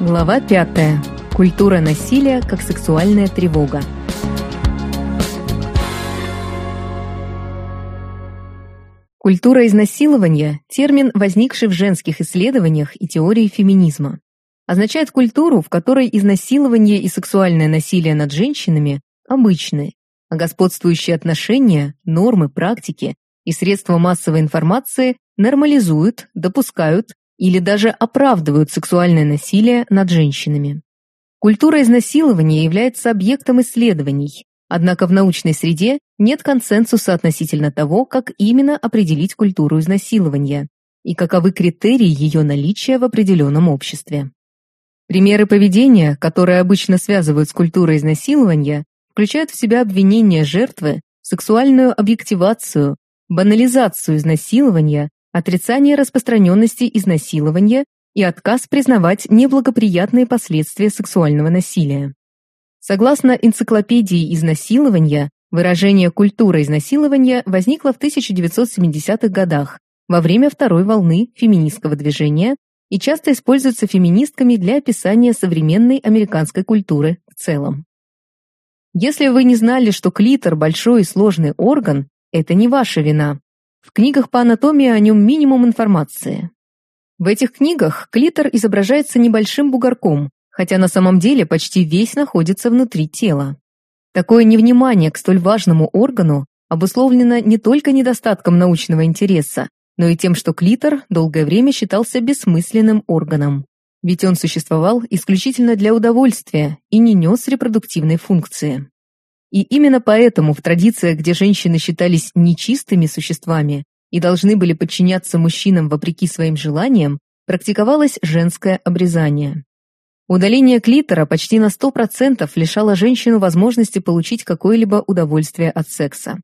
Глава 5. Культура насилия как сексуальная тревога. Культура изнасилования – термин, возникший в женских исследованиях и теории феминизма. Означает культуру, в которой изнасилование и сексуальное насилие над женщинами обычны, а господствующие отношения, нормы, практики и средства массовой информации нормализуют, допускают или даже оправдывают сексуальное насилие над женщинами. Культура изнасилования является объектом исследований, однако в научной среде нет консенсуса относительно того, как именно определить культуру изнасилования и каковы критерии ее наличия в определенном обществе. Примеры поведения, которые обычно связывают с культурой изнасилования, включают в себя обвинение жертвы, сексуальную объективацию, банализацию изнасилования, отрицание распространенности изнасилования и отказ признавать неблагоприятные последствия сексуального насилия. Согласно энциклопедии изнасилования, выражение «культура изнасилования» возникло в 1970-х годах во время второй волны феминистского движения и часто используется феминистками для описания современной американской культуры в целом. Если вы не знали, что клитор – большой и сложный орган, это не ваша вина. В книгах по анатомии о нем минимум информации. В этих книгах клитор изображается небольшим бугорком, хотя на самом деле почти весь находится внутри тела. Такое невнимание к столь важному органу обусловлено не только недостатком научного интереса, но и тем, что клитор долгое время считался бессмысленным органом. Ведь он существовал исключительно для удовольствия и не нес репродуктивной функции. И именно поэтому в традициях, где женщины считались нечистыми существами и должны были подчиняться мужчинам вопреки своим желаниям, практиковалось женское обрезание. Удаление клитора почти на 100% лишало женщину возможности получить какое-либо удовольствие от секса.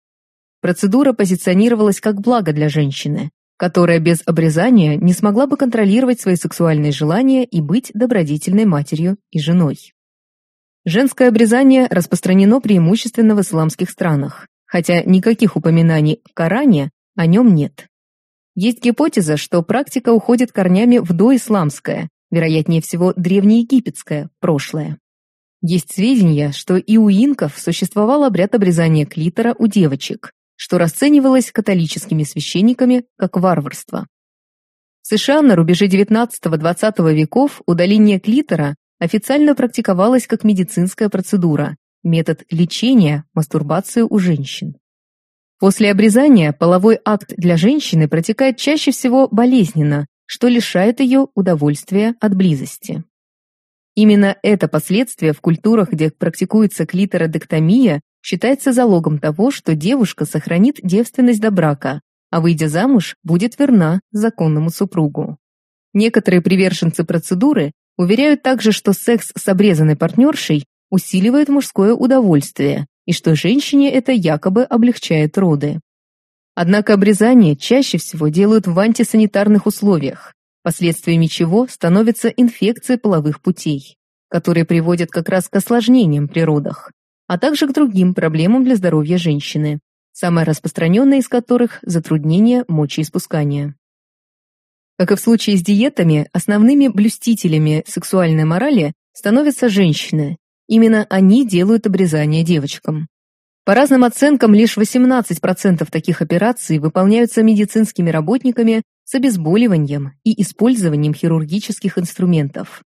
Процедура позиционировалась как благо для женщины, которая без обрезания не смогла бы контролировать свои сексуальные желания и быть добродетельной матерью и женой. Женское обрезание распространено преимущественно в исламских странах, хотя никаких упоминаний в Коране о нем нет. Есть гипотеза, что практика уходит корнями в доисламское, вероятнее всего древнеегипетское, прошлое. Есть сведения, что и у инков существовал обряд обрезания клитора у девочек, что расценивалось католическими священниками как варварство. В США на рубеже XIX-XX веков удаление клитора официально практиковалась как медицинская процедура, метод лечения мастурбации у женщин. После обрезания половой акт для женщины протекает чаще всего болезненно, что лишает ее удовольствия от близости. Именно это последствие в культурах, где практикуется клитородектомия, считается залогом того, что девушка сохранит девственность до брака, а выйдя замуж, будет верна законному супругу. Некоторые приверженцы процедуры Уверяют также, что секс с обрезанной партнершей усиливает мужское удовольствие и что женщине это якобы облегчает роды. Однако обрезание чаще всего делают в антисанитарных условиях, последствиями чего становится инфекция половых путей, которые приводят как раз к осложнениям при родах, а также к другим проблемам для здоровья женщины, самая распространенная из которых – затруднение мочеиспускания. Как и в случае с диетами, основными блюстителями сексуальной морали становятся женщины. Именно они делают обрезание девочкам. По разным оценкам, лишь 18% таких операций выполняются медицинскими работниками с обезболиванием и использованием хирургических инструментов.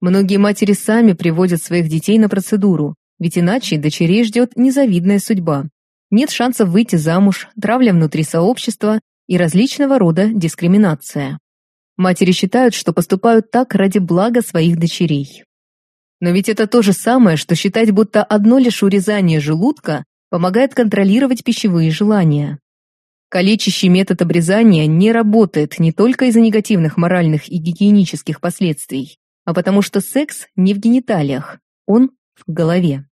Многие матери сами приводят своих детей на процедуру, ведь иначе дочерей ждет незавидная судьба. Нет шансов выйти замуж, травля внутри сообщества и различного рода дискриминация. Матери считают, что поступают так ради блага своих дочерей. Но ведь это то же самое, что считать, будто одно лишь урезание желудка помогает контролировать пищевые желания. Калечащий метод обрезания не работает не только из-за негативных моральных и гигиенических последствий, а потому что секс не в гениталиях, он в голове.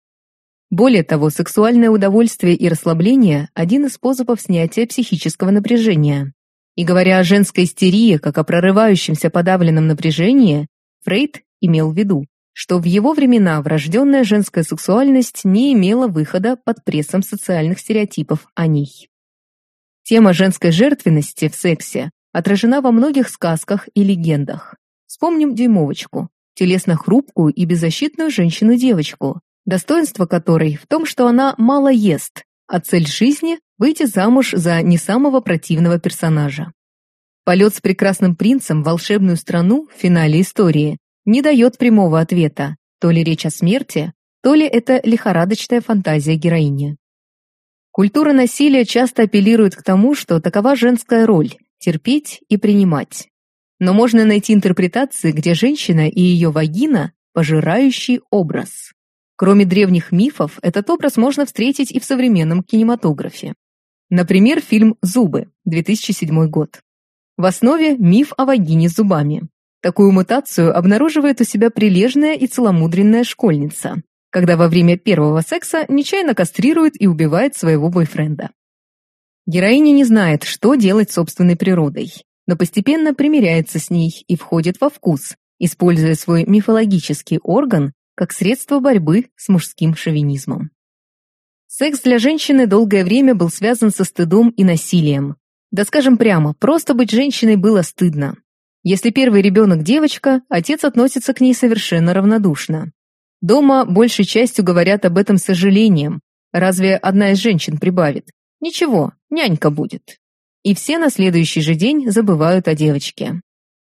Более того, сексуальное удовольствие и расслабление – один из способов снятия психического напряжения. И говоря о женской истерии как о прорывающемся подавленном напряжении, Фрейд имел в виду, что в его времена врожденная женская сексуальность не имела выхода под прессом социальных стереотипов о ней. Тема женской жертвенности в сексе отражена во многих сказках и легендах. Вспомним дюймовочку. Телесно хрупкую и беззащитную женщину-девочку, достоинство которой в том, что она мало ест, а цель жизни – выйти замуж за не самого противного персонажа. Полет с прекрасным принцем в волшебную страну в финале истории не дает прямого ответа, то ли речь о смерти, то ли это лихорадочная фантазия героини. Культура насилия часто апеллирует к тому, что такова женская роль – терпеть и принимать. Но можно найти интерпретации, где женщина и ее вагина – пожирающий образ. Кроме древних мифов, этот образ можно встретить и в современном кинематографе. Например, фильм «Зубы» 2007 год. В основе миф о вагине с зубами. Такую мутацию обнаруживает у себя прилежная и целомудренная школьница, когда во время первого секса нечаянно кастрирует и убивает своего бойфренда. Героиня не знает, что делать с собственной природой, но постепенно примиряется с ней и входит во вкус, используя свой мифологический орган как средство борьбы с мужским шовинизмом. Секс для женщины долгое время был связан со стыдом и насилием. Да скажем прямо, просто быть женщиной было стыдно. Если первый ребенок девочка, отец относится к ней совершенно равнодушно. Дома большей частью говорят об этом сожалением. Разве одна из женщин прибавит? Ничего, нянька будет. И все на следующий же день забывают о девочке.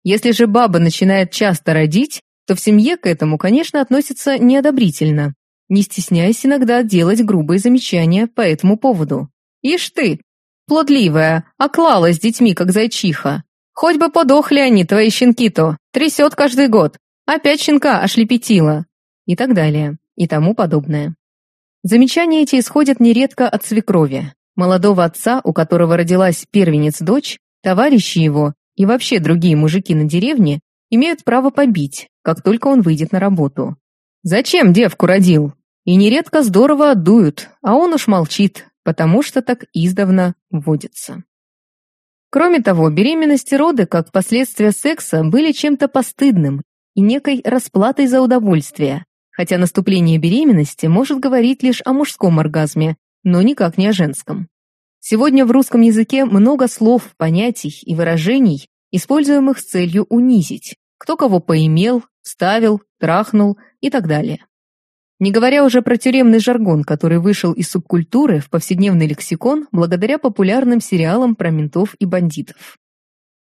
Если же баба начинает часто родить, то в семье к этому, конечно, относятся неодобрительно, не стесняясь иногда делать грубые замечания по этому поводу. «Ишь ты, плодливая, оклалась с детьми, как зайчиха. Хоть бы подохли они, твои щенки-то, трясет каждый год. Опять щенка ошлепетила». И так далее, и тому подобное. Замечания эти исходят нередко от свекрови, молодого отца, у которого родилась первенец-дочь, товарищи его и вообще другие мужики на деревне имеют право побить, как только он выйдет на работу. Зачем девку родил? И нередко здорово отдуют, а он уж молчит, потому что так издавна вводится. Кроме того, беременность и роды, как последствия секса, были чем-то постыдным и некой расплатой за удовольствие, хотя наступление беременности может говорить лишь о мужском оргазме, но никак не о женском. Сегодня в русском языке много слов, понятий и выражений, используемых с целью унизить, кто кого поимел, вставил, трахнул и так далее. Не говоря уже про тюремный жаргон, который вышел из субкультуры в повседневный лексикон благодаря популярным сериалам про ментов и бандитов.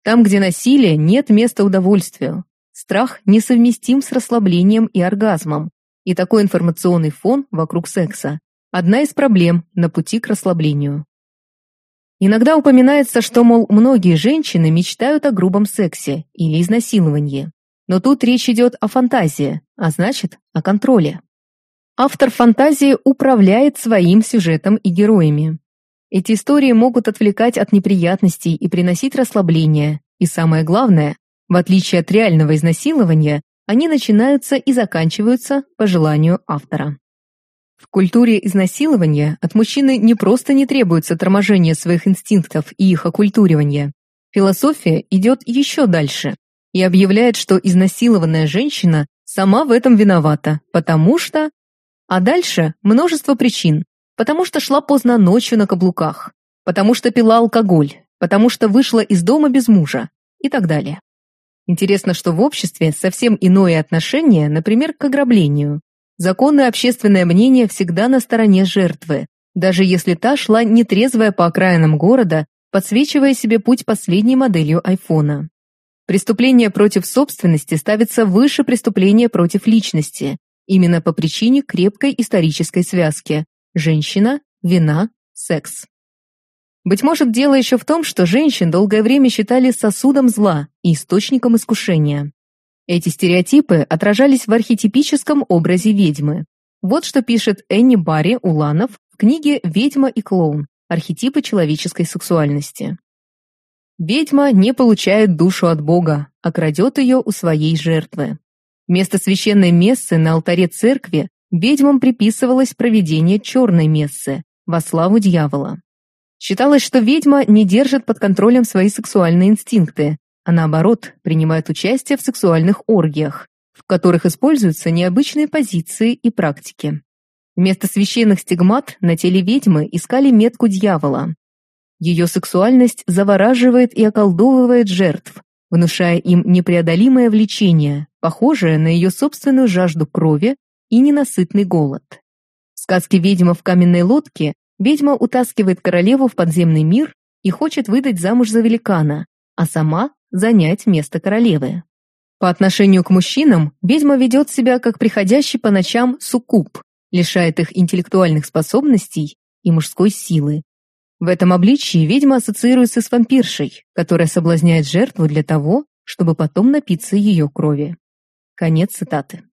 Там, где насилие, нет места удовольствию. Страх несовместим с расслаблением и оргазмом. И такой информационный фон вокруг секса – одна из проблем на пути к расслаблению. Иногда упоминается, что, мол, многие женщины мечтают о грубом сексе или изнасиловании. Но тут речь идет о фантазии, а значит, о контроле. Автор фантазии управляет своим сюжетом и героями. Эти истории могут отвлекать от неприятностей и приносить расслабление. И самое главное, в отличие от реального изнасилования, они начинаются и заканчиваются по желанию автора. В культуре изнасилования от мужчины не просто не требуется торможение своих инстинктов и их оккультуривание. Философия идет еще дальше и объявляет, что изнасилованная женщина сама в этом виновата, потому что... А дальше множество причин. Потому что шла поздно ночью на каблуках, потому что пила алкоголь, потому что вышла из дома без мужа и так далее. Интересно, что в обществе совсем иное отношение, например, к ограблению. Законное общественное мнение всегда на стороне жертвы, даже если та шла нетрезвая по окраинам города, подсвечивая себе путь последней моделью айфона. Преступление против собственности ставится выше преступления против личности, именно по причине крепкой исторической связки – женщина, вина, секс. Быть может, дело еще в том, что женщин долгое время считали сосудом зла и источником искушения. Эти стереотипы отражались в архетипическом образе ведьмы. Вот что пишет Энни Барри Уланов в книге «Ведьма и клоун. Архетипы человеческой сексуальности». Ведьма не получает душу от Бога, а крадет ее у своей жертвы. Вместо священной мессы на алтаре церкви ведьмам приписывалось проведение черной мессы во славу дьявола. Считалось, что ведьма не держит под контролем свои сексуальные инстинкты, а наоборот, принимают участие в сексуальных оргиях, в которых используются необычные позиции и практики. Вместо священных стигмат на теле ведьмы искали метку дьявола. Ее сексуальность завораживает и околдовывает жертв, внушая им непреодолимое влечение, похожее на ее собственную жажду крови и ненасытный голод. В сказке «Ведьма в каменной лодке» ведьма утаскивает королеву в подземный мир и хочет выдать замуж за великана, а сама занять место королевы. По отношению к мужчинам ведьма ведет себя как приходящий по ночам суккуб, лишает их интеллектуальных способностей и мужской силы. В этом обличии ведьма ассоциируется с вампиршей, которая соблазняет жертву для того, чтобы потом напиться ее крови. Конец цитаты.